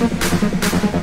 Gracias.